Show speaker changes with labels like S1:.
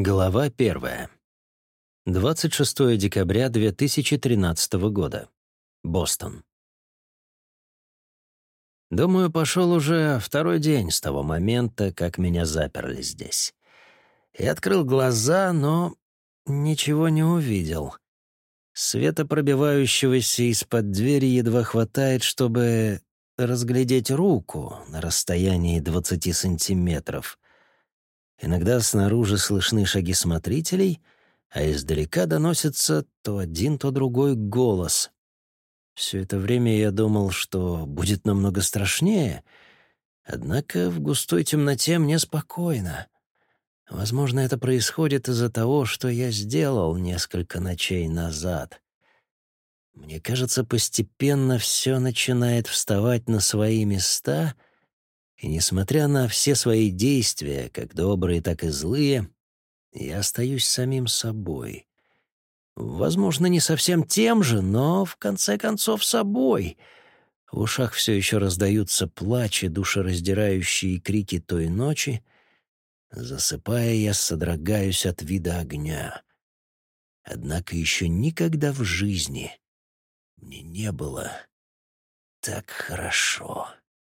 S1: Глава первая. 26 декабря 2013 года. Бостон. Думаю, пошел уже второй день с того момента, как меня заперли здесь. Я открыл глаза, но ничего не увидел. Света, пробивающегося из-под двери, едва хватает, чтобы разглядеть руку на расстоянии 20 сантиметров — Иногда снаружи слышны шаги смотрителей, а издалека доносится то один, то другой голос. Все это время я думал, что будет намного страшнее, однако в густой темноте мне спокойно. Возможно, это происходит из-за того, что я сделал несколько ночей назад. Мне кажется, постепенно все начинает вставать на свои места — и несмотря на все свои действия, как добрые, так и злые, я остаюсь самим собой. Возможно, не совсем тем же, но, в конце концов, собой. В ушах все еще раздаются плач и душераздирающие крики той ночи. Засыпая, я содрогаюсь от вида огня. Однако еще никогда в жизни мне не было так хорошо.